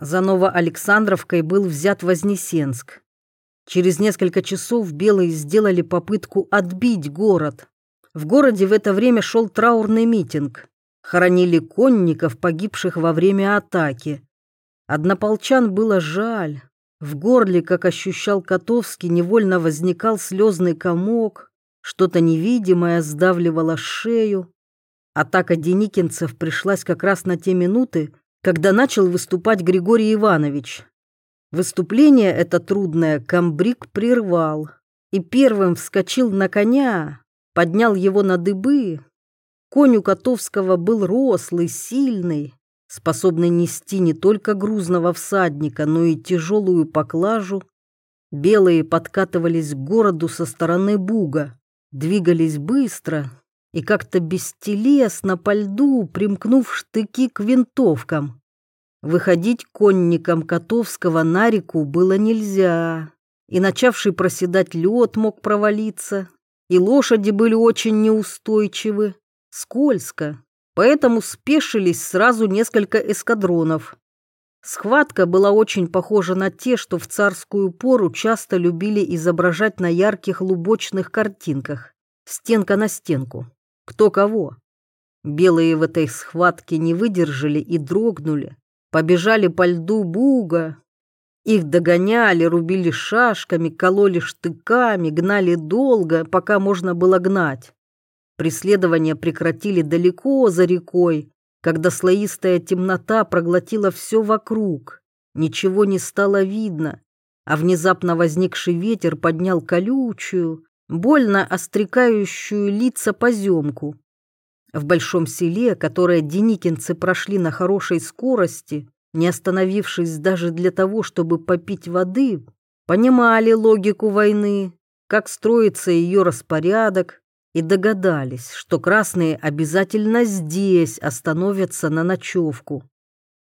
За Новоалександровкой был взят Вознесенск. Через несколько часов белые сделали попытку отбить город. В городе в это время шел траурный митинг. Хоронили конников, погибших во время атаки. Однополчан было жаль. В горле, как ощущал Котовский, невольно возникал слезный комок. Что-то невидимое сдавливало шею. Атака деникинцев пришлась как раз на те минуты, когда начал выступать Григорий Иванович. Выступление это трудное комбриг прервал и первым вскочил на коня, поднял его на дыбы. Конь у Котовского был рослый, сильный, способный нести не только грузного всадника, но и тяжелую поклажу. Белые подкатывались к городу со стороны Буга, двигались быстро и как-то бестелесно по льду, примкнув штыки к винтовкам. Выходить конникам Котовского на реку было нельзя, и начавший проседать лед мог провалиться, и лошади были очень неустойчивы, скользко, поэтому спешились сразу несколько эскадронов. Схватка была очень похожа на те, что в царскую пору часто любили изображать на ярких лубочных картинках, стенка на стенку, кто кого. Белые в этой схватке не выдержали и дрогнули, побежали по льду буга. Их догоняли, рубили шашками, кололи штыками, гнали долго, пока можно было гнать. Преследование прекратили далеко за рекой, когда слоистая темнота проглотила все вокруг. Ничего не стало видно, а внезапно возникший ветер поднял колючую, больно острекающую лица поземку. В большом селе, которое деникинцы прошли на хорошей скорости, не остановившись даже для того, чтобы попить воды, понимали логику войны, как строится ее распорядок, и догадались, что красные обязательно здесь остановятся на ночевку.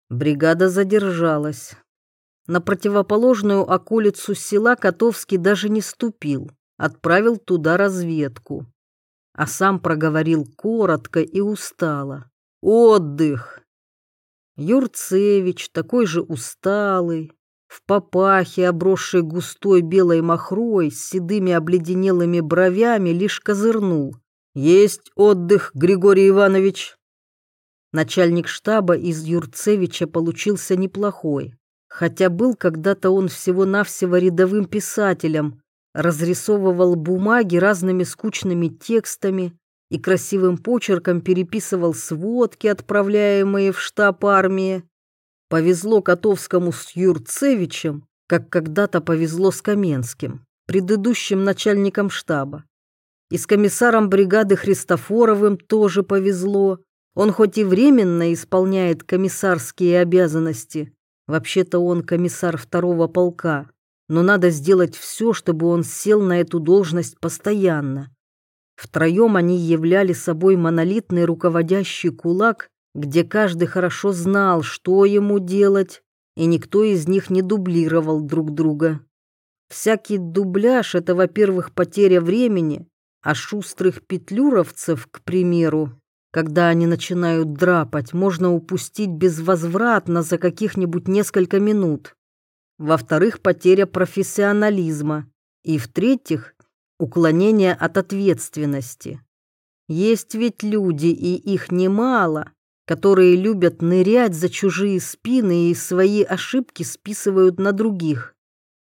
Бригада задержалась. На противоположную околицу села Котовский даже не ступил, отправил туда разведку. А сам проговорил коротко и устало. «Отдых!» Юрцевич, такой же усталый, в папахе, обросшей густой белой махрой, с седыми обледенелыми бровями, лишь козырнул. «Есть отдых, Григорий Иванович!» Начальник штаба из Юрцевича получился неплохой, хотя был когда-то он всего-навсего рядовым писателем, разрисовывал бумаги разными скучными текстами и красивым почерком переписывал сводки, отправляемые в штаб армии. Повезло Котовскому с Юрцевичем, как когда-то повезло с Каменским, предыдущим начальником штаба. И с комиссаром бригады Христофоровым тоже повезло. Он хоть и временно исполняет комиссарские обязанности, вообще-то он комиссар второго полка, но надо сделать все, чтобы он сел на эту должность постоянно. Втроем они являли собой монолитный руководящий кулак где каждый хорошо знал, что ему делать, и никто из них не дублировал друг друга. Всякий дубляж — это, во-первых, потеря времени, а шустрых петлюровцев, к примеру, когда они начинают драпать, можно упустить безвозвратно за каких-нибудь несколько минут. Во-вторых, потеря профессионализма. И в-третьих, уклонение от ответственности. Есть ведь люди, и их немало, которые любят нырять за чужие спины и свои ошибки списывают на других.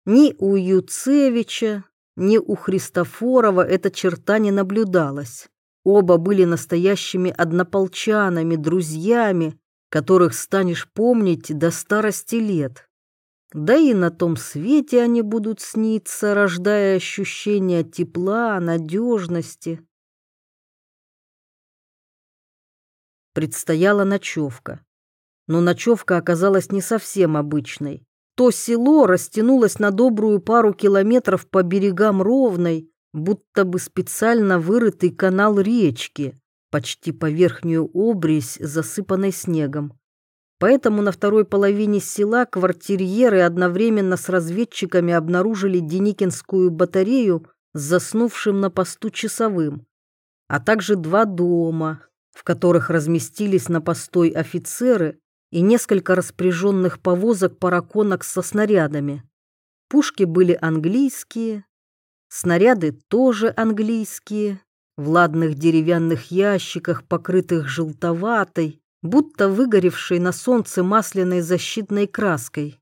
Ни у Юцевича, ни у Христофорова эта черта не наблюдалась. Оба были настоящими однополчанами, друзьями, которых станешь помнить до старости лет. Да и на том свете они будут сниться, рождая ощущение тепла, надежности. Предстояла ночевка. Но ночевка оказалась не совсем обычной. То село растянулось на добрую пару километров по берегам ровной, будто бы специально вырытый канал речки, почти по верхнюю обрезь, засыпанной снегом. Поэтому на второй половине села квартирьеры одновременно с разведчиками обнаружили Деникинскую батарею с заснувшим на посту часовым, а также два дома, в которых разместились на постой офицеры и несколько распряженных повозок параконок со снарядами. Пушки были английские, снаряды тоже английские, в ладных деревянных ящиках, покрытых желтоватой, будто выгоревшей на солнце масляной защитной краской.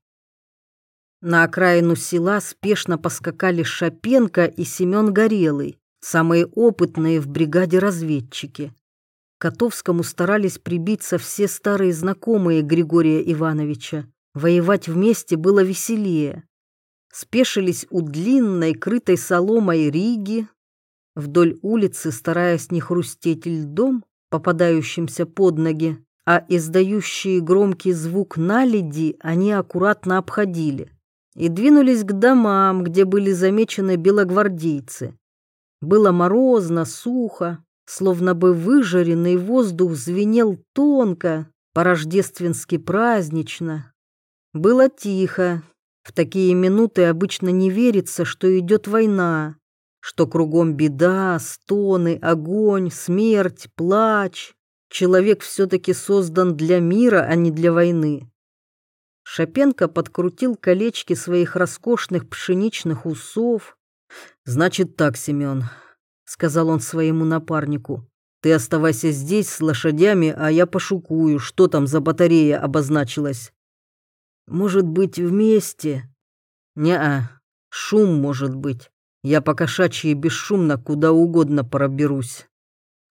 На окраину села спешно поскакали Шапенко и Семен Горелый, самые опытные в бригаде разведчики. Котовскому старались прибиться все старые знакомые Григория Ивановича. Воевать вместе было веселее. Спешились у длинной, крытой соломой Риги. Вдоль улицы, стараясь не хрустеть льдом, попадающимся под ноги, а издающие громкий звук наледи они аккуратно обходили и двинулись к домам, где были замечены белогвардейцы. Было морозно, сухо, словно бы выжаренный воздух звенел тонко, по-рождественски празднично. Было тихо. В такие минуты обычно не верится, что идет война, что кругом беда, стоны, огонь, смерть, плач. Человек все-таки создан для мира, а не для войны. Шапенко подкрутил колечки своих роскошных пшеничных усов. «Значит так, Семен», — сказал он своему напарнику, «ты оставайся здесь с лошадями, а я пошукую, что там за батарея обозначилась». «Может быть, вместе?» «Не-а, шум может быть. Я по кошачьи бесшумно куда угодно проберусь».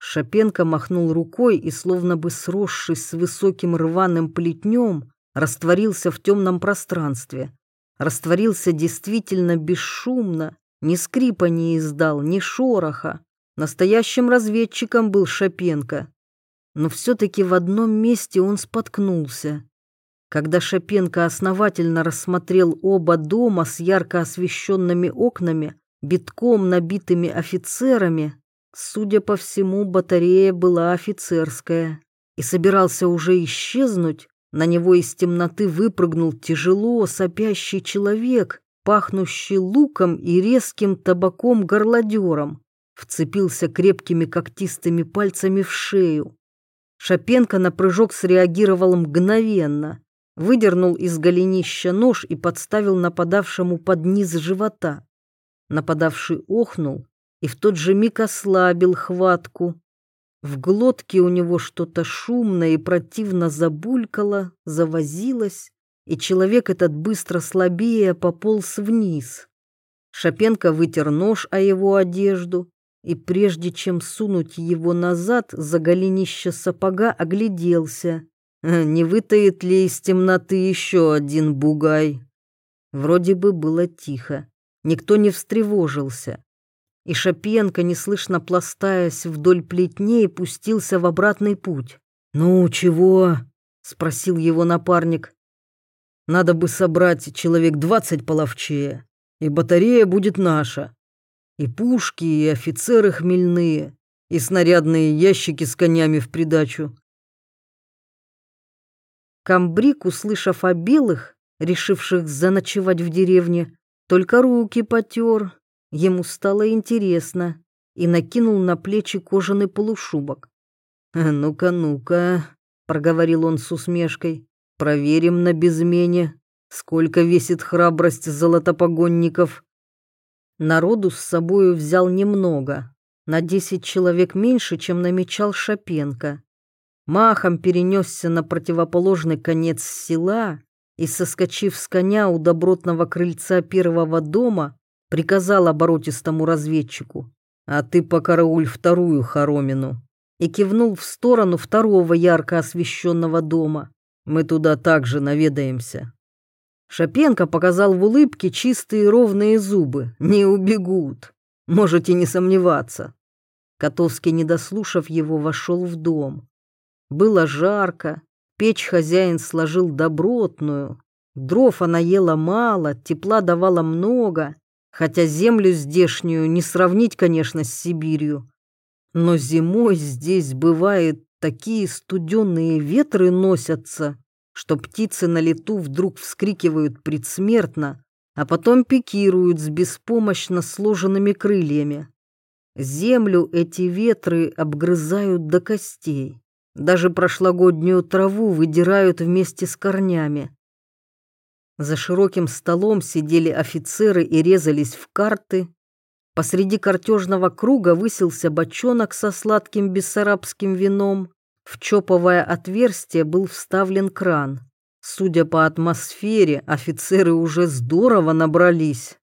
Шапенко махнул рукой и, словно бы сросшись с высоким рваным плетнем, растворился в темном пространстве. Растворился действительно бесшумно, ни скрипа не издал, ни шороха. Настоящим разведчиком был Шапенко. Но все-таки в одном месте он споткнулся. Когда Шапенко основательно рассмотрел оба дома с ярко освещенными окнами, битком набитыми офицерами, судя по всему, батарея была офицерская, и собирался уже исчезнуть, на него из темноты выпрыгнул тяжело сопящий человек, пахнущий луком и резким табаком-горлодером, вцепился крепкими когтистыми пальцами в шею. Шапенко на прыжок среагировал мгновенно, выдернул из голенища нож и подставил нападавшему под низ живота. Нападавший охнул и в тот же миг ослабил хватку, в глотке у него что-то шумное и противно забулькало, завозилось, и человек этот быстро слабее пополз вниз. Шапенко вытер нож о его одежду, и прежде чем сунуть его назад за голенище сапога, огляделся. Не вытает ли из темноты еще один бугай? Вроде бы было тихо. Никто не встревожился и Шапенко, неслышно пластаясь вдоль плетней, пустился в обратный путь. «Ну, чего?» — спросил его напарник. «Надо бы собрать человек двадцать половчее, и батарея будет наша. И пушки, и офицеры хмельные, и снарядные ящики с конями в придачу». Камбрик, услышав о белых, решивших заночевать в деревне, только руки потер Ему стало интересно и накинул на плечи кожаный полушубок. «Э, «Ну-ка, ну-ка», — проговорил он с усмешкой, — «проверим на безмене, сколько весит храбрость золотопогонников». Народу с собою взял немного, на десять человек меньше, чем намечал Шапенко. Махом перенесся на противоположный конец села и, соскочив с коня у добротного крыльца первого дома, приказал оборотистому разведчику. «А ты покарауль вторую хоромину» и кивнул в сторону второго ярко освещенного дома. «Мы туда также наведаемся». Шапенко показал в улыбке чистые ровные зубы. «Не убегут. Можете не сомневаться». Котовский, не дослушав его, вошел в дом. Было жарко, печь хозяин сложил добротную, дров она ела мало, тепла давала много, Хотя землю здешнюю не сравнить, конечно, с Сибирью. Но зимой здесь бывает такие студенные ветры носятся, что птицы на лету вдруг вскрикивают предсмертно, а потом пикируют с беспомощно сложенными крыльями. Землю эти ветры обгрызают до костей. Даже прошлогоднюю траву выдирают вместе с корнями. За широким столом сидели офицеры и резались в карты. Посреди картежного круга высился бочонок со сладким бессарабским вином. В чоповое отверстие был вставлен кран. Судя по атмосфере, офицеры уже здорово набрались.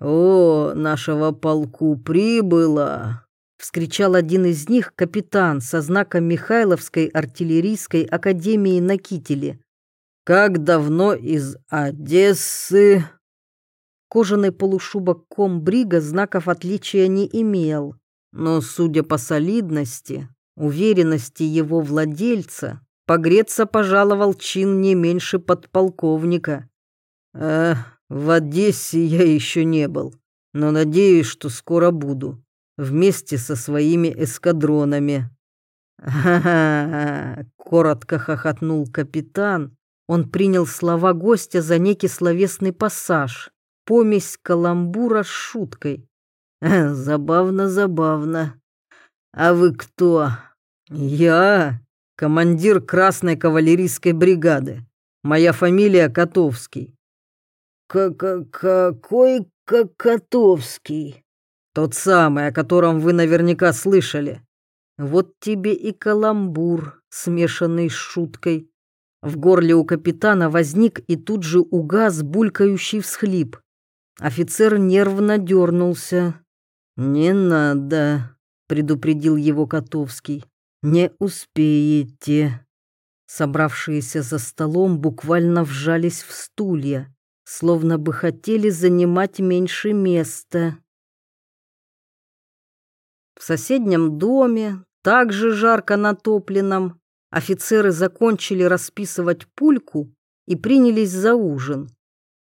«О, нашего полку прибыло!» — вскричал один из них капитан со знаком Михайловской артиллерийской академии на кителе. «Как давно из Одессы?» Кожаный полушубок комбрига знаков отличия не имел, но, судя по солидности, уверенности его владельца, погреться пожаловал чин не меньше подполковника. «Э, в Одессе я еще не был, но надеюсь, что скоро буду вместе со своими эскадронами. «Ха-ха-ха!» — коротко хохотнул капитан. Он принял слова гостя за некий словесный пассаж, помесь каламбура с шуткой. «Забавно, забавно. А вы кто?» «Я командир Красной кавалерийской бригады. Моя фамилия Котовский». К -к «Какой Котовский?» Тот самый, о котором вы наверняка слышали. Вот тебе и каламбур, смешанный с шуткой. В горле у капитана возник и тут же угас булькающий всхлип. Офицер нервно дернулся. «Не надо», — предупредил его Котовский. «Не успеете». Собравшиеся за столом буквально вжались в стулья, словно бы хотели занимать меньше места. В соседнем доме, также жарко натопленном, офицеры закончили расписывать пульку и принялись за ужин.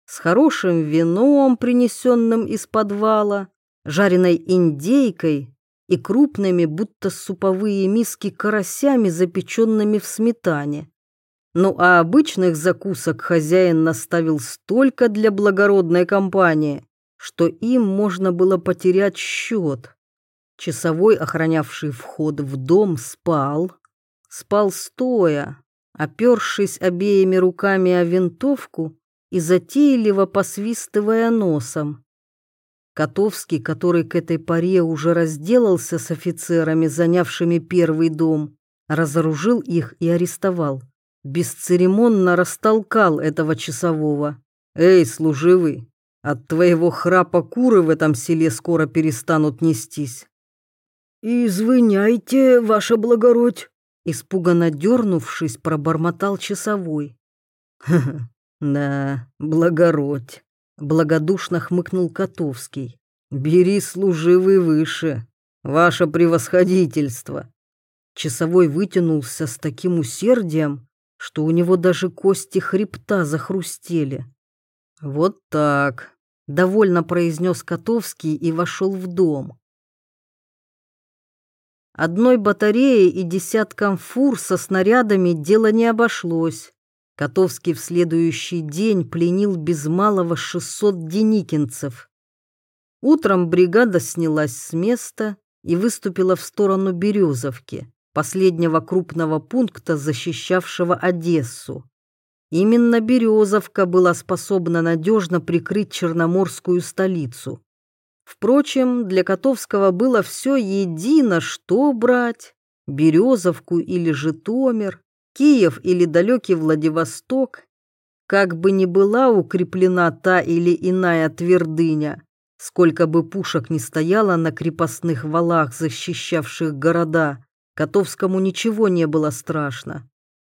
С хорошим вином, принесенным из подвала, жареной индейкой и крупными, будто суповые миски карасями, запеченными в сметане. Ну а обычных закусок хозяин наставил столько для благородной компании, что им можно было потерять счет. Часовой, охранявший вход в дом, спал. Спал стоя, опершись обеими руками о винтовку и затейливо посвистывая носом. Котовский, который к этой паре уже разделался с офицерами, занявшими первый дом, разоружил их и арестовал. Бесцеремонно растолкал этого часового. «Эй, служивый, от твоего храпа куры в этом селе скоро перестанут нестись. «Извиняйте, ваше благородь!» Испуганно дернувшись, пробормотал часовой. «Ха-ха, да, благородь!» Благодушно хмыкнул Котовский. «Бери служивый выше, ваше превосходительство!» Часовой вытянулся с таким усердием, что у него даже кости хребта захрустели. «Вот так», — довольно произнес Котовский и вошел в дом. Одной батареей и десятком фур со снарядами дело не обошлось. Котовский в следующий день пленил без малого 600 деникинцев. Утром бригада снялась с места и выступила в сторону Березовки, последнего крупного пункта, защищавшего Одессу. Именно Березовка была способна надежно прикрыть черноморскую столицу. Впрочем, для Котовского было все едино, что брать. Березовку или Житомир, Киев или далекий Владивосток. Как бы ни была укреплена та или иная твердыня, сколько бы пушек ни стояло на крепостных валах, защищавших города, Котовскому ничего не было страшно.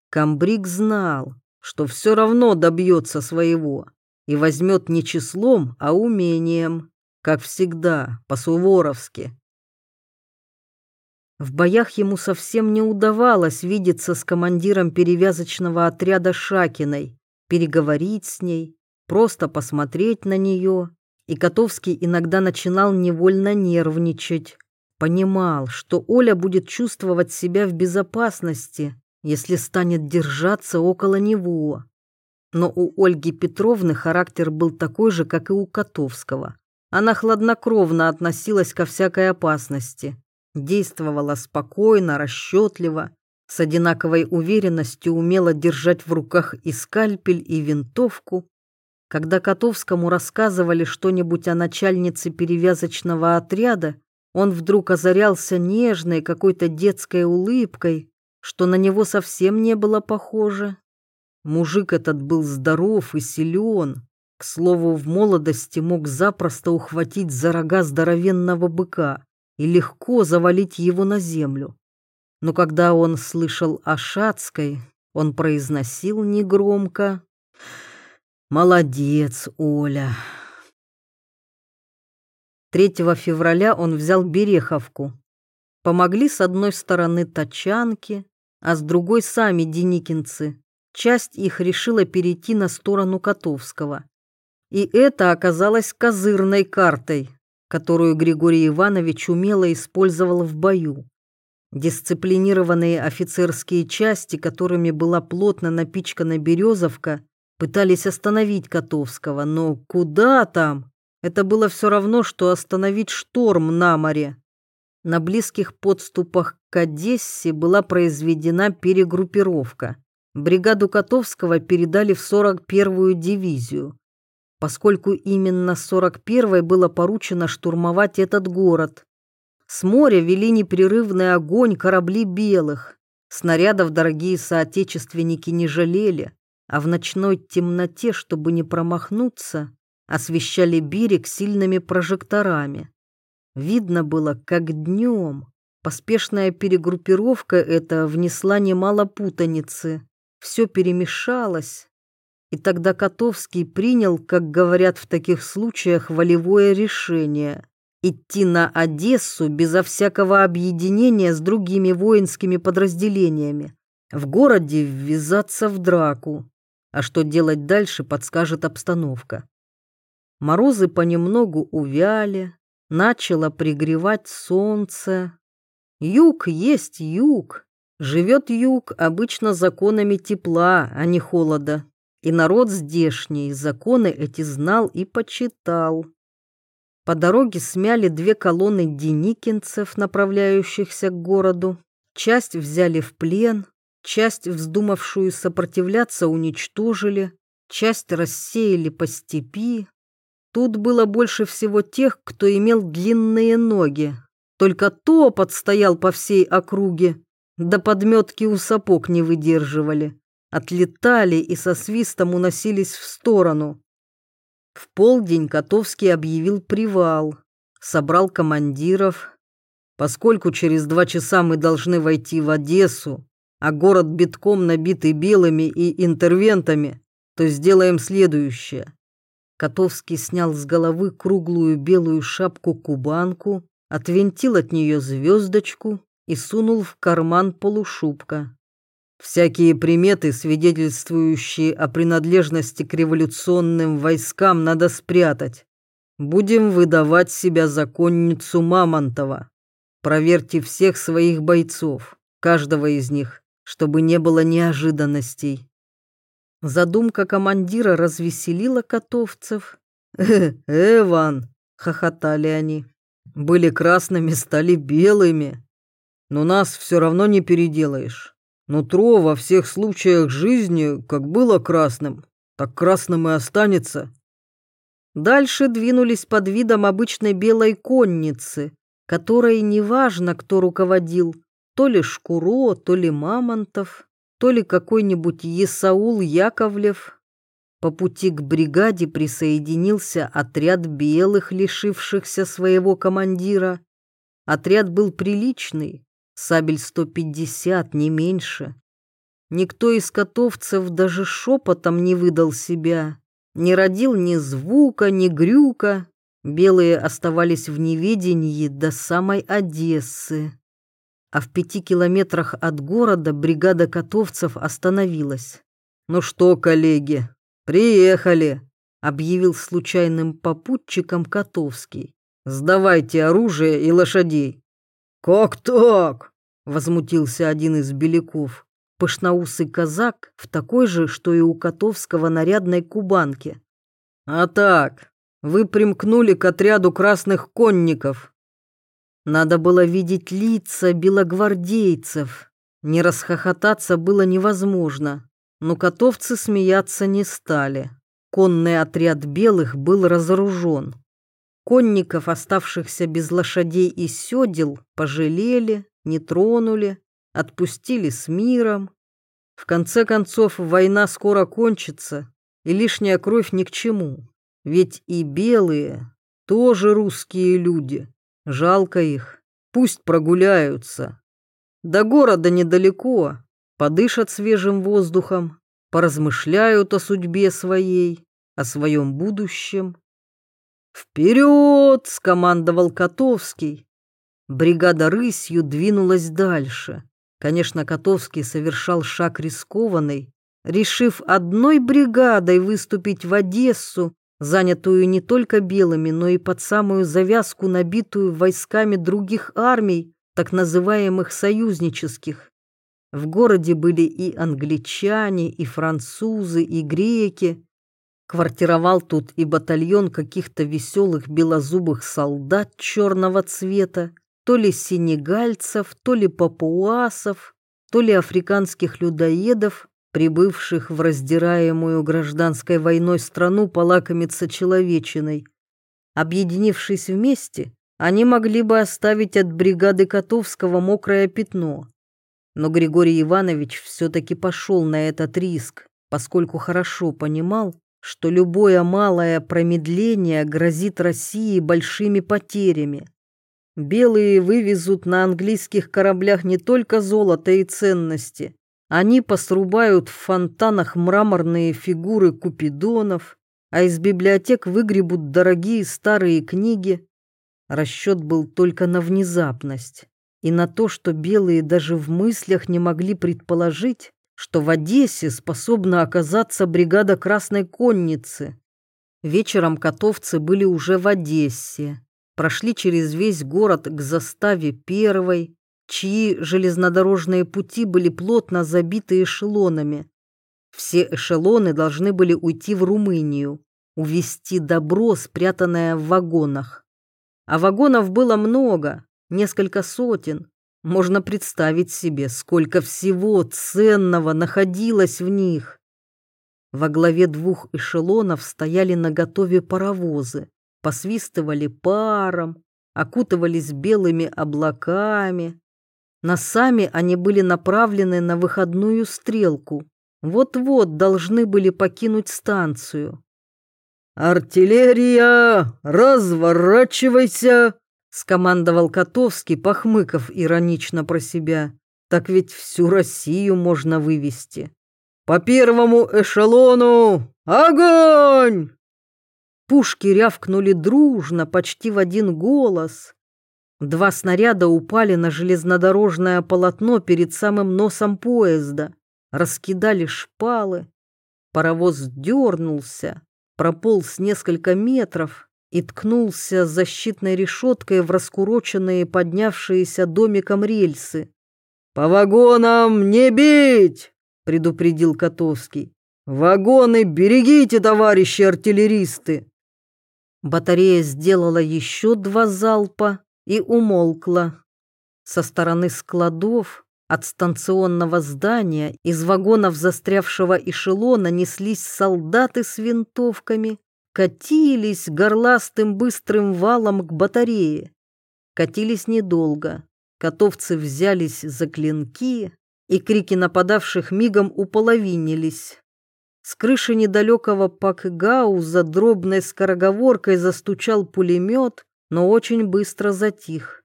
Камбрик знал, что все равно добьется своего и возьмет не числом, а умением как всегда, по-суворовски. В боях ему совсем не удавалось видеться с командиром перевязочного отряда Шакиной, переговорить с ней, просто посмотреть на нее. И Котовский иногда начинал невольно нервничать. Понимал, что Оля будет чувствовать себя в безопасности, если станет держаться около него. Но у Ольги Петровны характер был такой же, как и у Котовского. Она хладнокровно относилась ко всякой опасности, действовала спокойно, расчетливо, с одинаковой уверенностью умела держать в руках и скальпель, и винтовку. Когда Котовскому рассказывали что-нибудь о начальнице перевязочного отряда, он вдруг озарялся нежной какой-то детской улыбкой, что на него совсем не было похоже. Мужик этот был здоров и силен, к слову, в молодости мог запросто ухватить за рога здоровенного быка и легко завалить его на землю. Но когда он слышал о Шацкой, он произносил негромко «Молодец, Оля». 3 февраля он взял Береховку. Помогли с одной стороны тачанки, а с другой сами деникинцы. Часть их решила перейти на сторону Котовского. И это оказалось козырной картой, которую Григорий Иванович умело использовал в бою. Дисциплинированные офицерские части, которыми была плотно напичкана Березовка, пытались остановить Котовского, но куда там? Это было все равно, что остановить шторм на море. На близких подступах к Одессе была произведена перегруппировка. Бригаду Котовского передали в 41-ю дивизию, поскольку именно 41-й было поручено штурмовать этот город. С моря вели непрерывный огонь корабли белых. Снарядов дорогие соотечественники не жалели, а в ночной темноте, чтобы не промахнуться, освещали берег сильными прожекторами. Видно было, как днем. Поспешная перегруппировка эта внесла немало путаницы. Все перемешалось. И тогда Котовский принял, как говорят в таких случаях, волевое решение идти на Одессу безо всякого объединения с другими воинскими подразделениями, в городе ввязаться в драку, а что делать дальше, подскажет обстановка. Морозы понемногу увяли, начало пригревать солнце. Юг есть юг, живет юг обычно законами тепла, а не холода, и народ здешний законы эти знал и почитал. По дороге смяли две колонны деникинцев, направляющихся к городу. Часть взяли в плен, часть, вздумавшую сопротивляться, уничтожили, часть рассеяли по степи. Тут было больше всего тех, кто имел длинные ноги. Только топот стоял по всей округе, да подметки у сапог не выдерживали. Отлетали и со свистом уносились в сторону. В полдень Котовский объявил привал, собрал командиров. Поскольку через два часа мы должны войти в Одессу, а город битком набитый белыми и интервентами, то сделаем следующее. Котовский снял с головы круглую белую шапку-кубанку, отвинтил от нее звездочку и сунул в карман полушубка. Всякие приметы, свидетельствующие о принадлежности к революционным войскам, надо спрятать. Будем выдавать себя законницу Мамонтова. Проверьте всех своих бойцов, каждого из них, чтобы не было неожиданностей. Задумка командира развеселила котовцев. «Э, Эван!» — хохотали они. «Были красными, стали белыми. Но нас все равно не переделаешь. Нутро во всех случаях жизни, как было красным, так красным и останется. Дальше двинулись под видом обычной белой конницы, которой неважно, кто руководил, то ли Шкуро, то ли Мамонтов, то ли какой-нибудь Есаул Яковлев. По пути к бригаде присоединился отряд белых, лишившихся своего командира. Отряд был приличный, Сабель 150, не меньше. Никто из котовцев даже шепотом не выдал себя, не родил ни звука, ни грюка. Белые оставались в неведении до самой Одессы. А в пяти километрах от города бригада котовцев остановилась. «Ну что, коллеги, приехали!» — объявил случайным попутчиком Котовский. «Сдавайте оружие и лошадей. «Как так?» — возмутился один из беляков. Пышноусый казак в такой же, что и у Котовского нарядной кубанке. «А так, вы примкнули к отряду красных конников». Надо было видеть лица белогвардейцев. Не расхохотаться было невозможно, но котовцы смеяться не стали. Конный отряд белых был разоружен. Конников, оставшихся без лошадей и седел, пожалели, не тронули, отпустили с миром. В конце концов, война скоро кончится, и лишняя кровь ни к чему. Ведь и белые тоже русские люди. Жалко их. Пусть прогуляются. До города недалеко, подышат свежим воздухом, поразмышляют о судьбе своей, о своем будущем. «Вперед!» — скомандовал Котовский. Бригада рысью двинулась дальше. Конечно, Котовский совершал шаг рискованный, решив одной бригадой выступить в Одессу, занятую не только белыми, но и под самую завязку, набитую войсками других армий, так называемых союзнических. В городе были и англичане, и французы, и греки. Квартировал тут и батальон каких-то веселых белозубых солдат черного цвета, то ли сенегальцев, то ли папуасов, то ли африканских людоедов, прибывших в раздираемую гражданской войной страну полакомиться человечиной. Объединившись вместе, они могли бы оставить от бригады Котовского мокрое пятно. Но Григорий Иванович все-таки пошел на этот риск, поскольку хорошо понимал, что любое малое промедление грозит России большими потерями. Белые вывезут на английских кораблях не только золото и ценности, они посрубают в фонтанах мраморные фигуры купидонов, а из библиотек выгребут дорогие старые книги. Расчет был только на внезапность и на то, что белые даже в мыслях не могли предположить, что в Одессе способна оказаться бригада Красной Конницы. Вечером котовцы были уже в Одессе, прошли через весь город к заставе первой, чьи железнодорожные пути были плотно забиты эшелонами. Все эшелоны должны были уйти в Румынию, увезти добро, спрятанное в вагонах. А вагонов было много, несколько сотен. Можно представить себе, сколько всего ценного находилось в них. Во главе двух эшелонов стояли наготове паровозы, посвистывали паром, окутывались белыми облаками, Носами они были направлены на выходную стрелку. Вот-вот должны были покинуть станцию. «Артиллерия, разворачивайся!» — скомандовал Котовский, похмыков иронично про себя. «Так ведь всю Россию можно вывести. По первому эшелону огонь!» Пушки рявкнули дружно, почти в один голос. Два снаряда упали на железнодорожное полотно перед самым носом поезда, раскидали шпалы. Паровоз дернулся, прополз несколько метров и ткнулся защитной решеткой в раскуроченные поднявшиеся домиком рельсы. «По вагонам не бить!» — предупредил Котовский. «Вагоны берегите, товарищи артиллеристы!» Батарея сделала еще два залпа, и умолкла. Со стороны складов, от станционного здания, из вагонов застрявшего эшелона неслись солдаты с винтовками, катились горластым быстрым валом к батарее. Катились недолго. Котовцы взялись за клинки, и крики нападавших мигом уполовинились. С крыши недалекого Пакгауза дробной скороговоркой застучал пулемет, но очень быстро затих.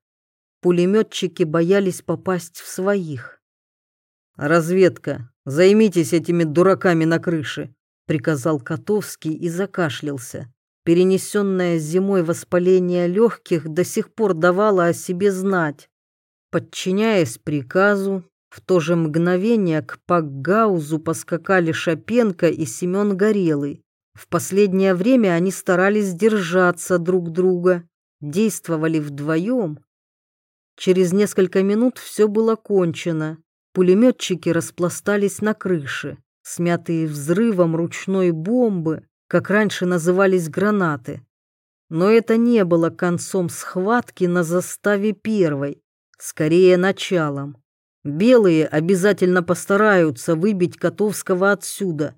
Пулеметчики боялись попасть в своих. «Разведка, займитесь этими дураками на крыше», — приказал Котовский и закашлялся. Перенесенное зимой воспаление легких до сих пор давало о себе знать. Подчиняясь приказу, в то же мгновение к Пакгаузу поскакали Шапенко и Семен Горелый. В последнее время они старались держаться друг друга, действовали вдвоем. Через несколько минут все было кончено. Пулеметчики распластались на крыше, смятые взрывом ручной бомбы, как раньше назывались гранаты. Но это не было концом схватки на заставе первой, скорее началом. Белые обязательно постараются выбить Котовского отсюда.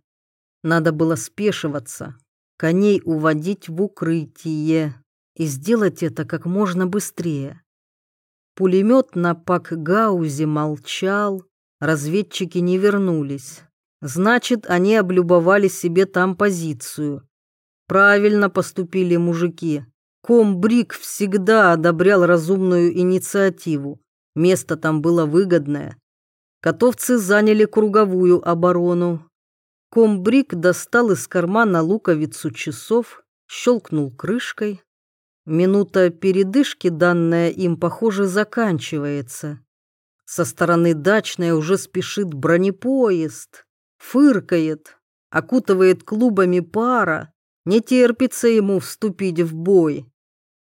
Надо было спешиваться, коней уводить в укрытие и сделать это как можно быстрее. Пулемет на Пакгаузе молчал, разведчики не вернулись. Значит, они облюбовали себе там позицию. Правильно поступили мужики. Комбриг всегда одобрял разумную инициативу. Место там было выгодное. Котовцы заняли круговую оборону. Комбриг достал из кармана луковицу часов, щелкнул крышкой. Минута передышки, данная им, похоже, заканчивается. Со стороны дачной уже спешит бронепоезд, фыркает, окутывает клубами пара, не терпится ему вступить в бой.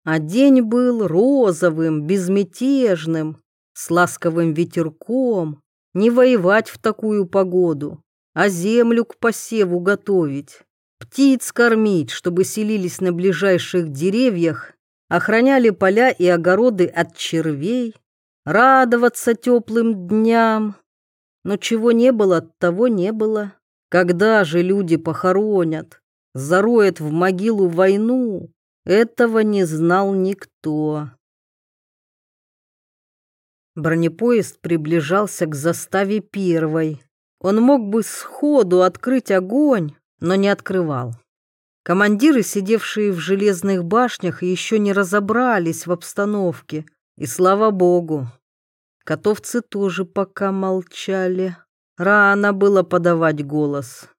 А день был розовым, безмятежным, с ласковым ветерком. Не воевать в такую погоду, а землю к посеву готовить. Птиц кормить, чтобы селились на ближайших деревьях, охраняли поля и огороды от червей, радоваться теплым дням. Но чего не было, того не было. Когда же люди похоронят, зароют в могилу войну, этого не знал никто. Бронепоезд приближался к заставе первой. Он мог бы сходу открыть огонь, но не открывал. Командиры, сидевшие в железных башнях, еще не разобрались в обстановке, и слава богу. Котовцы тоже пока молчали. Рано было подавать голос.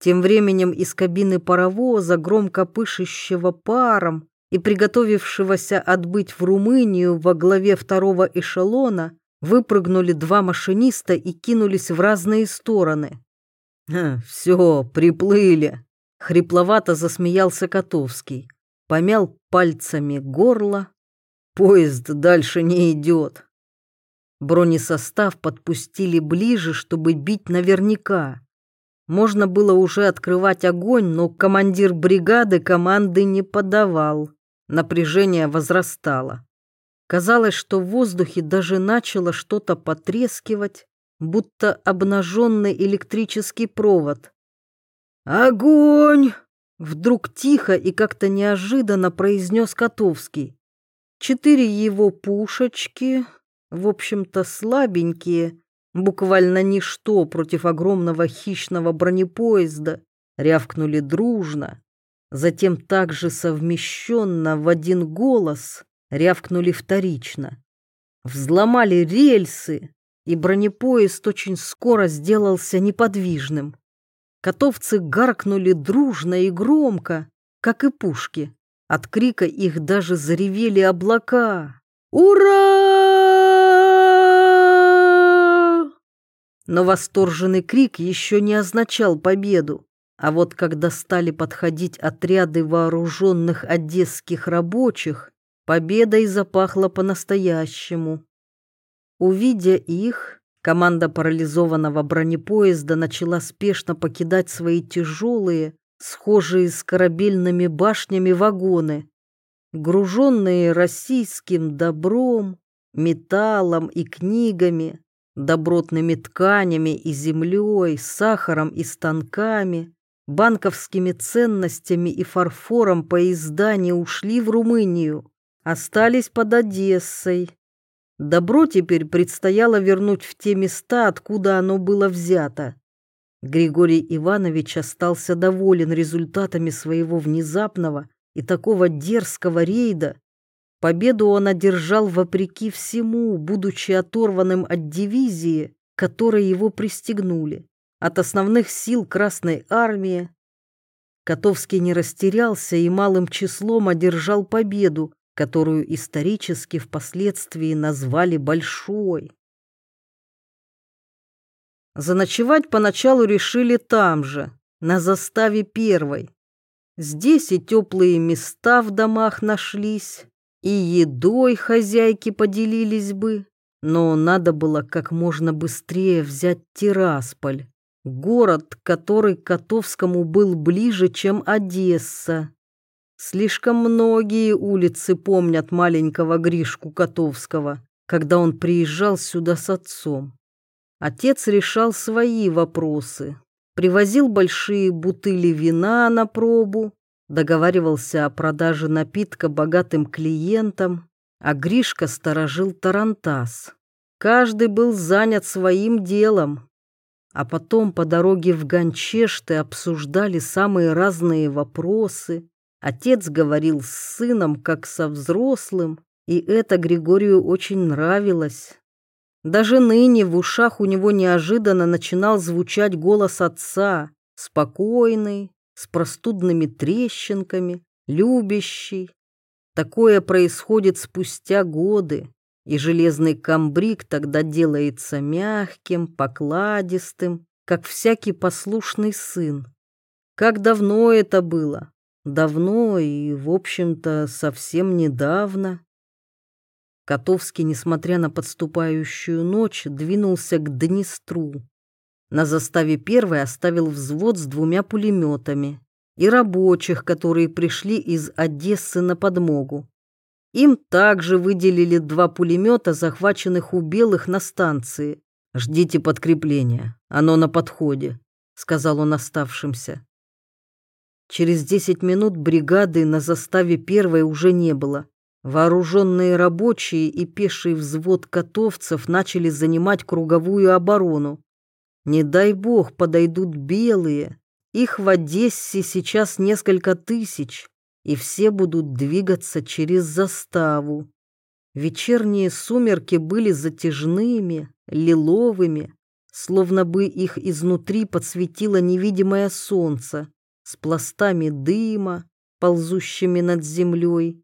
Тем временем из кабины паровоза, громко пышущего паром и приготовившегося отбыть в Румынию во главе второго эшелона, выпрыгнули два машиниста и кинулись в разные стороны. «Все, приплыли!» — хрипловато засмеялся Котовский. Помял пальцами горло. «Поезд дальше не идет». Бронесостав подпустили ближе, чтобы бить наверняка. Можно было уже открывать огонь, но командир бригады команды не подавал. Напряжение возрастало. Казалось, что в воздухе даже начало что-то потрескивать, будто обнаженный электрический провод. «Огонь!» — вдруг тихо и как-то неожиданно произнес Котовский. Четыре его пушечки, в общем-то слабенькие, буквально ничто против огромного хищного бронепоезда, рявкнули дружно, затем также совмещенно в один голос рявкнули вторично. Взломали рельсы, и бронепоезд очень скоро сделался неподвижным. Котовцы гаркнули дружно и громко, как и пушки. От крика их даже заревели облака. «Ура!» Но восторженный крик еще не означал победу. А вот когда стали подходить отряды вооруженных одесских рабочих, победой запахло по-настоящему. Увидя их, команда парализованного бронепоезда начала спешно покидать свои тяжелые, схожие с корабельными башнями вагоны, груженные российским добром, металлом и книгами, добротными тканями и землей, сахаром и станками, банковскими ценностями и фарфором поезда не ушли в Румынию, остались под Одессой, Добро теперь предстояло вернуть в те места, откуда оно было взято. Григорий Иванович остался доволен результатами своего внезапного и такого дерзкого рейда. Победу он одержал вопреки всему, будучи оторванным от дивизии, которой его пристегнули, от основных сил Красной Армии. Котовский не растерялся и малым числом одержал победу, которую исторически впоследствии назвали большой. Заночевать поначалу решили там же, на заставе первой. Здесь и теплые места в домах нашлись, и едой хозяйки поделились бы, но надо было как можно быстрее взять Тирасполь, город, который Котовскому был ближе, чем Одесса. Слишком многие улицы помнят маленького Гришку Котовского, когда он приезжал сюда с отцом. Отец решал свои вопросы, привозил большие бутыли вина на пробу, договаривался о продаже напитка богатым клиентам, а Гришка сторожил тарантас. Каждый был занят своим делом. А потом по дороге в Ганчешты обсуждали самые разные вопросы. Отец говорил с сыном, как со взрослым, и это Григорию очень нравилось. Даже ныне в ушах у него неожиданно начинал звучать голос отца, спокойный, с простудными трещинками, любящий. Такое происходит спустя годы, и железный камбрик тогда делается мягким, покладистым, как всякий послушный сын. Как давно это было? Давно и, в общем-то, совсем недавно. Котовский, несмотря на подступающую ночь, двинулся к Днестру. На заставе первой оставил взвод с двумя пулеметами и рабочих, которые пришли из Одессы на подмогу. Им также выделили два пулемета, захваченных у белых на станции. «Ждите подкрепления, оно на подходе», — сказал он оставшимся. Через десять минут бригады на заставе первой уже не было. Вооруженные рабочие и пеший взвод котовцев начали занимать круговую оборону. Не дай бог подойдут белые. Их в Одессе сейчас несколько тысяч, и все будут двигаться через заставу. Вечерние сумерки были затяжными, лиловыми, словно бы их изнутри подсветило невидимое солнце с пластами дыма, ползущими над землей.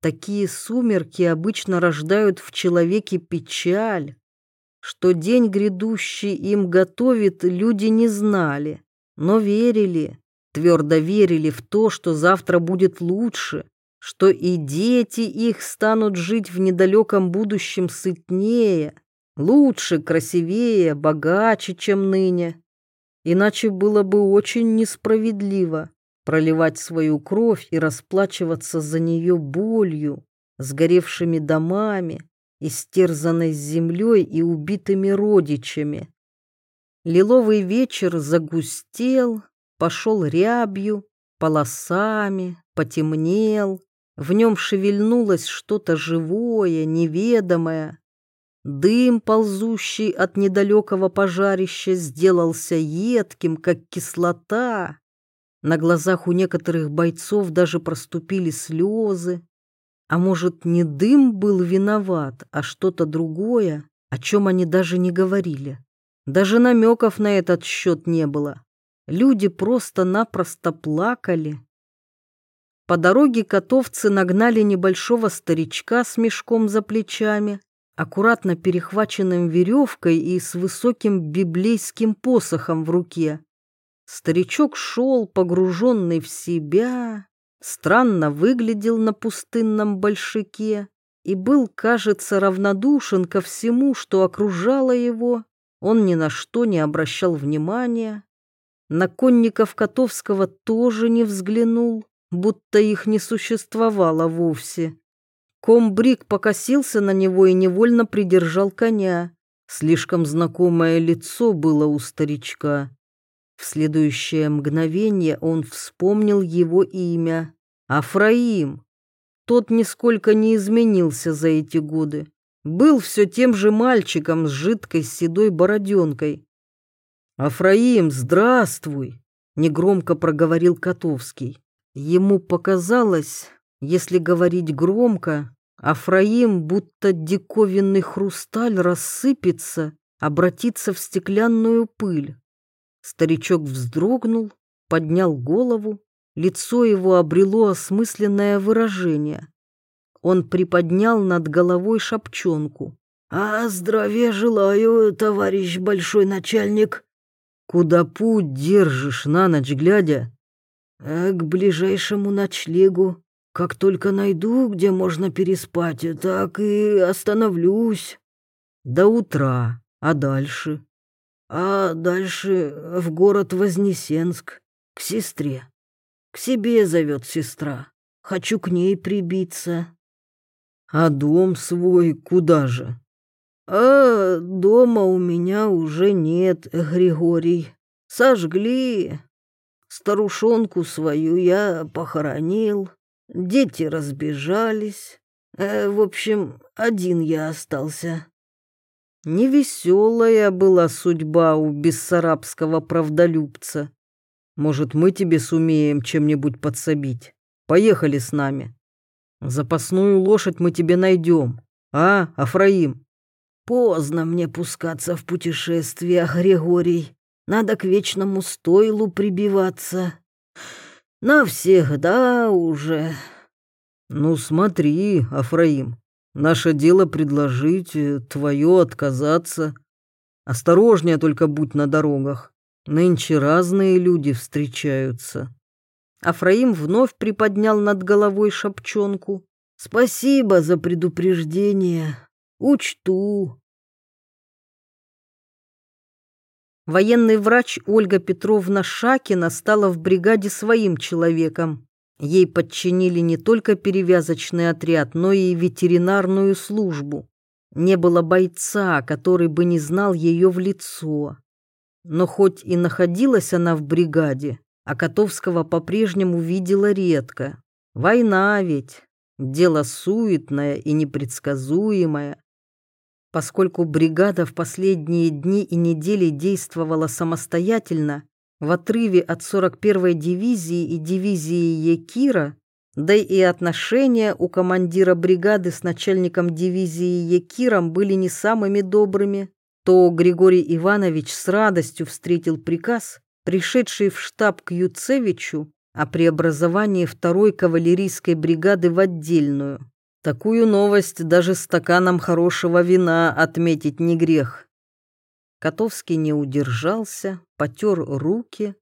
Такие сумерки обычно рождают в человеке печаль. Что день грядущий им готовит, люди не знали, но верили, твердо верили в то, что завтра будет лучше, что и дети их станут жить в недалеком будущем сытнее, лучше, красивее, богаче, чем ныне. Иначе было бы очень несправедливо проливать свою кровь и расплачиваться за нее болью, сгоревшими домами, истерзанной землей и убитыми родичами. Лиловый вечер загустел, пошел рябью, полосами, потемнел, в нем шевельнулось что-то живое, неведомое. Дым, ползущий от недалекого пожарища, сделался едким, как кислота, на глазах у некоторых бойцов даже проступили слезы. А может, не дым был виноват, а что-то другое, о чем они даже не говорили. Даже намеков на этот счет не было. Люди просто-напросто плакали. По дороге котовцы нагнали небольшого старичка с мешком за плечами, аккуратно перехваченным веревкой и с высоким библейским посохом в руке. Старичок шел, погруженный в себя, странно выглядел на пустынном большаке и был, кажется, равнодушен ко всему, что окружало его. Он ни на что не обращал внимания. На конников Котовского тоже не взглянул, будто их не существовало вовсе. Комбриг покосился на него и невольно придержал коня. Слишком знакомое лицо было у старичка. В следующее мгновение он вспомнил его имя — Афраим. Тот нисколько не изменился за эти годы. Был все тем же мальчиком с жидкой седой бороденкой. «Афраим, здравствуй!» — негромко проговорил Котовский. Ему показалось, если говорить громко, Афраим, будто диковинный хрусталь, рассыпется, обратится в стеклянную пыль. Старичок вздрогнул, поднял голову, лицо его обрело осмысленное выражение. Он приподнял над головой шапчонку. «А здравия желаю, товарищ большой начальник!» «Куда путь держишь на ночь глядя?» «Э, «К ближайшему ночлегу. Как только найду, где можно переспать, так и остановлюсь». «До утра. А дальше?» А дальше в город Вознесенск, к сестре. К себе зовет сестра. Хочу к ней прибиться. А дом свой куда же? «А дома у меня уже нет, Григорий. Сожгли. Старушонку свою я похоронил. Дети разбежались. Э, в общем, один я остался». Невеселая была судьба у бессарабского правдолюбца. Может, мы тебе сумеем чем-нибудь подсобить? Поехали с нами. Запасную лошадь мы тебе найдем. А, Афраим? Поздно мне пускаться в путешествие, Григорий. Надо к вечному стойлу прибиваться. Навсегда уже. Ну смотри, Афраим, наше дело предложить, э, твое отказаться. Осторожнее только будь на дорогах. Нынче разные люди встречаются. Афраим вновь приподнял над головой шапчонку. «Спасибо за предупреждение. Учту». Военный врач Ольга Петровна Шакина стала в бригаде своим человеком. Ей подчинили не только перевязочный отряд, но и ветеринарную службу. Не было бойца, который бы не знал ее в лицо. Но хоть и находилась она в бригаде, а Котовского по-прежнему видела редко. Война ведь, дело суетное и непредсказуемое. Поскольку бригада в последние дни и недели действовала самостоятельно, в отрыве от 41-й дивизии и дивизии Якира, да и отношения у командира бригады с начальником дивизии Якиром были не самыми добрыми, то Григорий Иванович с радостью встретил приказ, пришедший в штаб к Юцевичу о преобразовании второй кавалерийской бригады в отдельную. Такую новость даже стаканом хорошего вина отметить не грех. Котовский не удержался, потер руки.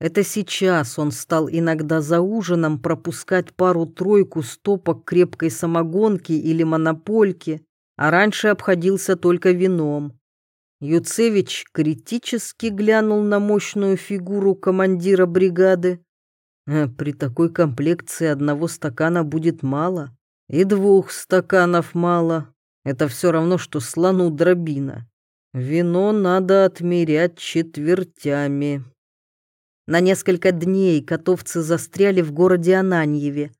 Это сейчас он стал иногда за ужином пропускать пару-тройку стопок крепкой самогонки или монопольки, а раньше обходился только вином. Юцевич критически глянул на мощную фигуру командира бригады. «Э, при такой комплекции одного стакана будет мало, и двух стаканов мало. Это все равно, что слону дробина. Вино надо отмерять четвертями. На несколько дней котовцы застряли в городе Ананьеве.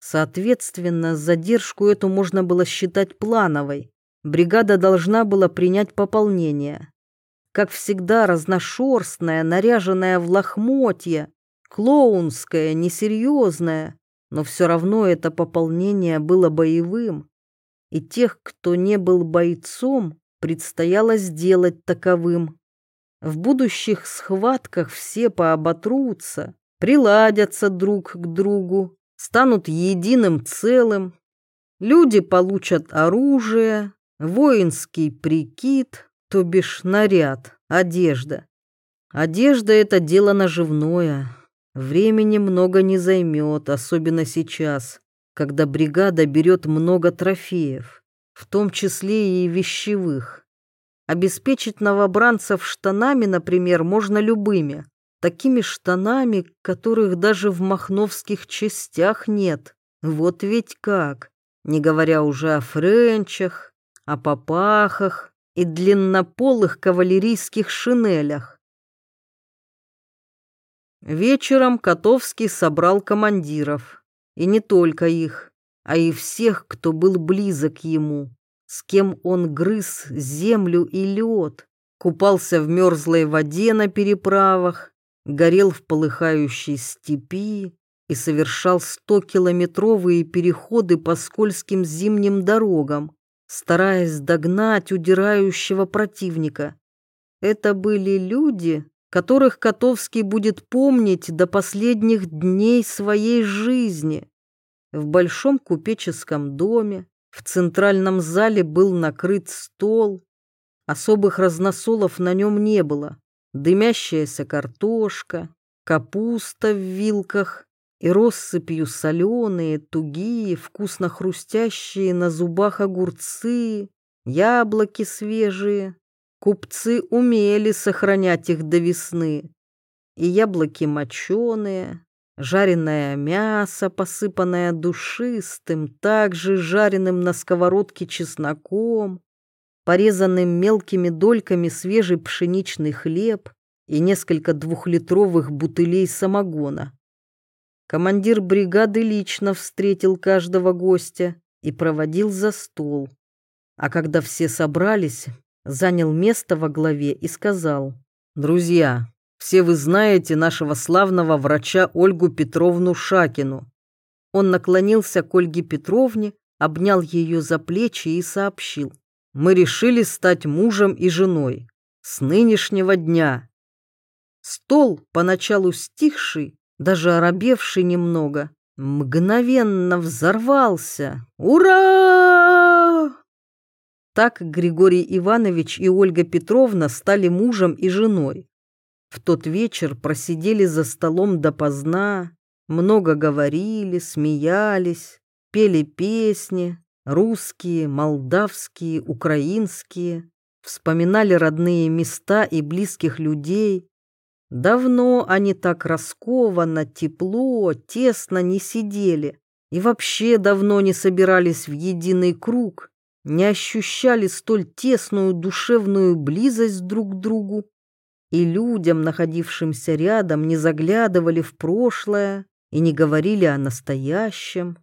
Соответственно, задержку эту можно было считать плановой бригада должна была принять пополнение. Как всегда, разношерстная, наряженная в лохмотья, клоунская, несерьезная, но все равно это пополнение было боевым. И тех, кто не был бойцом, предстояло сделать таковым. В будущих схватках все пооботрутся, приладятся друг к другу, станут единым целым. Люди получат оружие, Воинский прикид, то бишь наряд, одежда. Одежда — это дело наживное. Времени много не займет, особенно сейчас, когда бригада берет много трофеев, в том числе и вещевых. Обеспечить новобранцев штанами, например, можно любыми. Такими штанами, которых даже в махновских частях нет. Вот ведь как. Не говоря уже о френчах, о попахах и длиннополых кавалерийских шинелях. Вечером Котовский собрал командиров, и не только их, а и всех, кто был близок ему, с кем он грыз землю и лед, купался в мерзлой воде на переправах, горел в полыхающей степи и совершал стокилометровые переходы по скользким зимним дорогам, стараясь догнать удирающего противника. Это были люди, которых Котовский будет помнить до последних дней своей жизни. В большом купеческом доме, в центральном зале был накрыт стол. Особых разносолов на нем не было. Дымящаяся картошка, капуста в вилках, и россыпью соленые, тугие, вкусно хрустящие на зубах огурцы, яблоки свежие. Купцы умели сохранять их до весны. И яблоки моченые, жареное мясо, посыпанное душистым, также жареным на сковородке чесноком. порезанным мелкими дольками свежий пшеничный хлеб и несколько двухлитровых бутылей самогона. Командир бригады лично встретил каждого гостя и проводил за стол. А когда все собрались, занял место во главе и сказал, «Друзья, все вы знаете нашего славного врача Ольгу Петровну Шакину». Он наклонился к Ольге Петровне, обнял ее за плечи и сообщил, «Мы решили стать мужем и женой. С нынешнего дня». Стол, поначалу стихший, даже оробевший немного, мгновенно взорвался. «Ура!» Так Григорий Иванович и Ольга Петровна стали мужем и женой. В тот вечер просидели за столом допоздна, много говорили, смеялись, пели песни, русские, молдавские, украинские, вспоминали родные места и близких людей, Давно они так раскованно, тепло, тесно не сидели и вообще давно не собирались в единый круг, не ощущали столь тесную душевную близость друг к другу, и людям, находившимся рядом, не заглядывали в прошлое и не говорили о настоящем.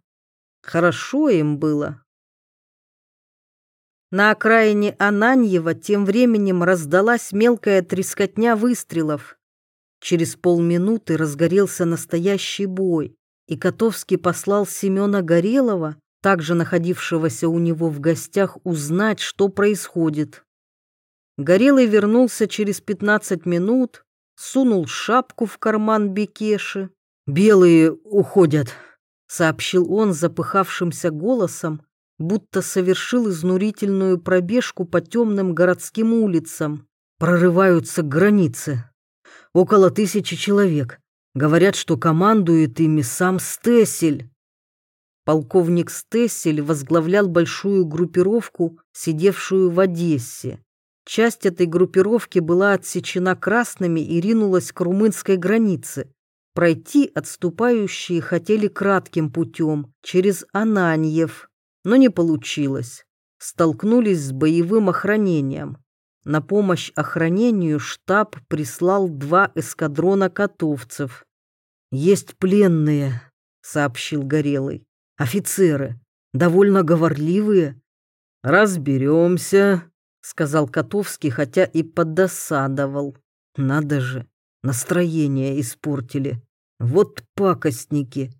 Хорошо им было. На окраине Ананьева тем временем раздалась мелкая трескотня выстрелов. Через полминуты разгорелся настоящий бой, и Котовский послал Семена Горелова, также находившегося у него в гостях, узнать, что происходит. Горелый вернулся через 15 минут, сунул шапку в карман Бекеши. «Белые уходят», — сообщил он запыхавшимся голосом, будто совершил изнурительную пробежку по темным городским улицам. «Прорываются к границе» около тысячи человек. Говорят, что командует ими сам Стессель. Полковник Стессель возглавлял большую группировку, сидевшую в Одессе. Часть этой группировки была отсечена красными и ринулась к румынской границе. Пройти отступающие хотели кратким путем, через Ананьев, но не получилось. Столкнулись с боевым охранением. На помощь охранению штаб прислал два эскадрона котовцев. «Есть пленные», — сообщил Горелый. «Офицеры, довольно говорливые». «Разберемся», — сказал Котовский, хотя и подосадовал. «Надо же, настроение испортили. Вот пакостники».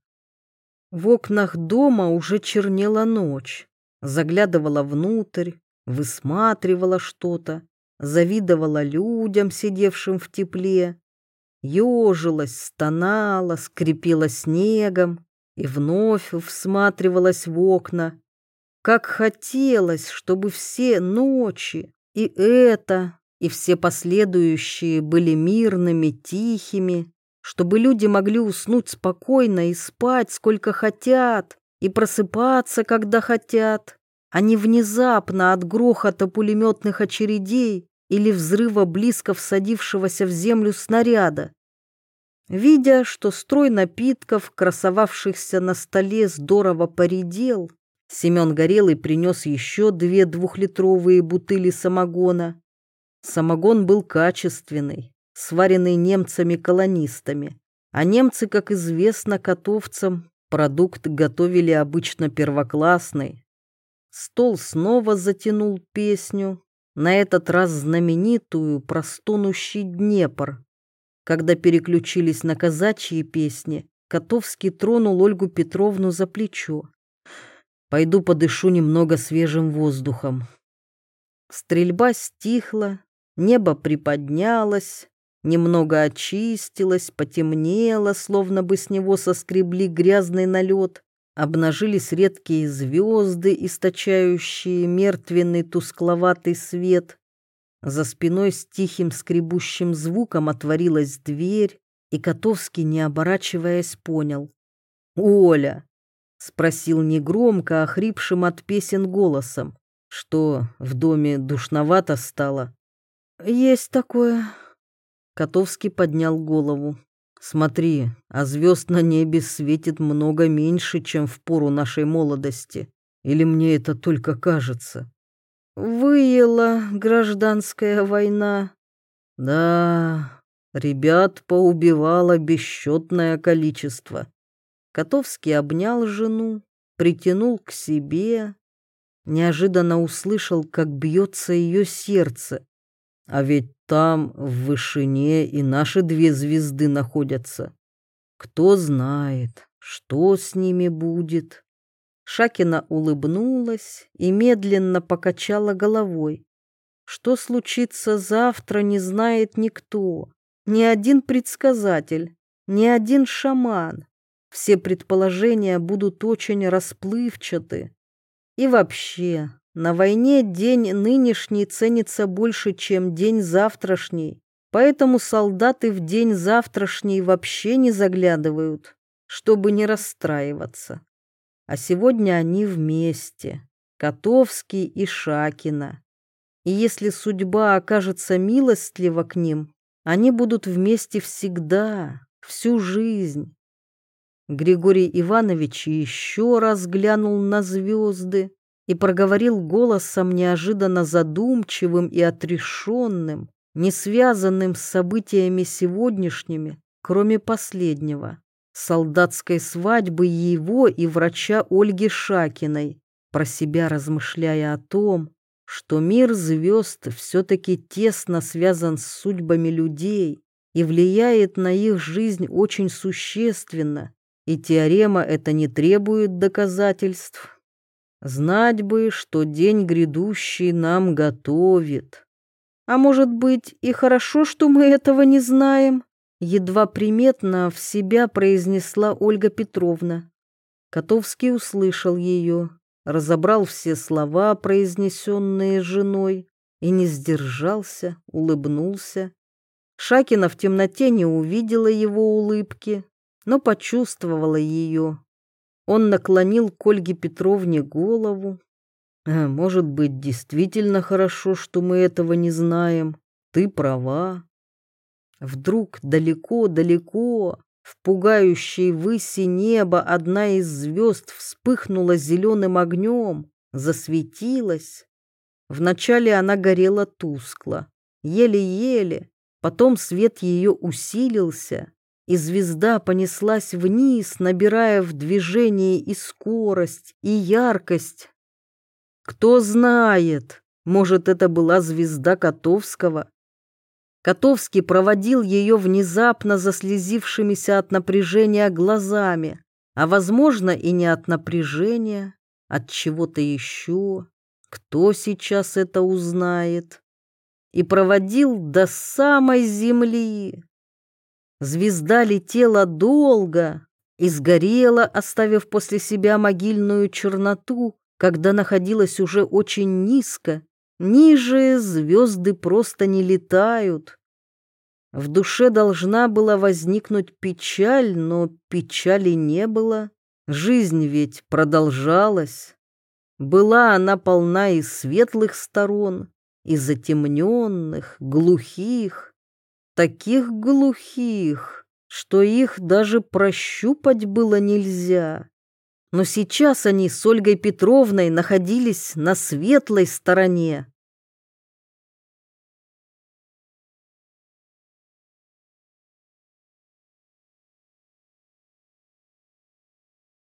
В окнах дома уже чернела ночь. Заглядывала внутрь, высматривала что-то завидовала людям, сидевшим в тепле, ежилась, стонала, скрипела снегом и вновь всматривалась в окна. Как хотелось, чтобы все ночи, и это, и все последующие были мирными, тихими, чтобы люди могли уснуть спокойно и спать сколько хотят, и просыпаться, когда хотят, а не внезапно от грохота пулеметных очередей или взрыва близко всадившегося в землю снаряда. Видя, что строй напитков, красовавшихся на столе, здорово поредел, Семен Горелый принес еще две двухлитровые бутыли самогона. Самогон был качественный, сваренный немцами-колонистами, а немцы, как известно котовцам, продукт готовили обычно первоклассный. Стол снова затянул песню, на этот раз знаменитую про стонущий Днепр. Когда переключились на казачьи песни, Котовский тронул Ольгу Петровну за плечо. «Пойду подышу немного свежим воздухом». Стрельба стихла, небо приподнялось, немного очистилось, потемнело, словно бы с него соскребли грязный налет обнажились редкие звезды, источающие мертвенный тускловатый свет. За спиной с тихим скребущим звуком отворилась дверь, и Котовский, не оборачиваясь, понял. «Оля!» — спросил негромко, охрипшим от песен голосом. «Что, в доме душновато стало?» «Есть такое». Котовский поднял голову. Смотри, а звезд на небе светит много меньше, чем в пору нашей молодости. Или мне это только кажется? выела гражданская война. Да, ребят поубивало бесчетное количество. Котовский обнял жену, притянул к себе, неожиданно услышал, как бьется ее сердце. А ведь там, в вышине, и наши две звезды находятся. Кто знает, что с ними будет. Шакина улыбнулась и медленно покачала головой. Что случится завтра, не знает никто. Ни один предсказатель, ни один шаман. Все предположения будут очень расплывчаты. И вообще, на войне день нынешний ценится больше, чем день завтрашний. Поэтому солдаты в день завтрашний вообще не заглядывают, чтобы не расстраиваться. А сегодня они вместе, Котовский и Шакина. И если судьба окажется милостлива к ним, они будут вместе всегда, всю жизнь. Григорий Иванович еще раз глянул на звезды и проговорил голосом неожиданно задумчивым и отрешенным, не связанным с событиями сегодняшними, кроме последнего, солдатской свадьбы его и врача Ольги Шакиной, про себя размышляя о том, что мир звезд все-таки тесно связан с судьбами людей и влияет на их жизнь очень существенно, и теорема это не требует доказательств. Знать бы, что день грядущий нам готовит. А может быть, и хорошо, что мы этого не знаем? Едва приметно в себя произнесла Ольга Петровна. Котовский услышал ее, разобрал все слова, произнесенные женой, и не сдержался, улыбнулся. Шакина в темноте не увидела его улыбки, но почувствовала ее. Он наклонил к Ольге Петровне голову. «А, «Может быть, действительно хорошо, что мы этого не знаем. Ты права». Вдруг далеко-далеко, в пугающей выси неба, одна из звезд вспыхнула зеленым огнем, засветилась. Вначале она горела тускло, еле-еле, потом свет ее усилился, и звезда понеслась вниз, набирая в движении и скорость, и яркость. Кто знает, может, это была звезда Котовского. Котовский проводил ее внезапно заслезившимися от напряжения глазами, а, возможно, и не от напряжения, от чего-то еще. Кто сейчас это узнает? И проводил до самой земли. Звезда летела долго и сгорела, оставив после себя могильную черноту, когда находилась уже очень низко. Ниже звезды просто не летают. В душе должна была возникнуть печаль, но печали не было. Жизнь ведь продолжалась. Была она полна и светлых сторон, и затемненных, глухих, таких глухих, что их даже прощупать было нельзя. Но сейчас они с Ольгой Петровной находились на светлой стороне,